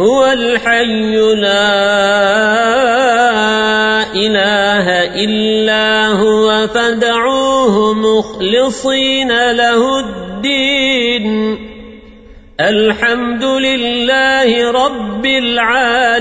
هو الحي لا إله إلا هو فدعوه مخلصين له الدين. الحمد لله رب العالمين.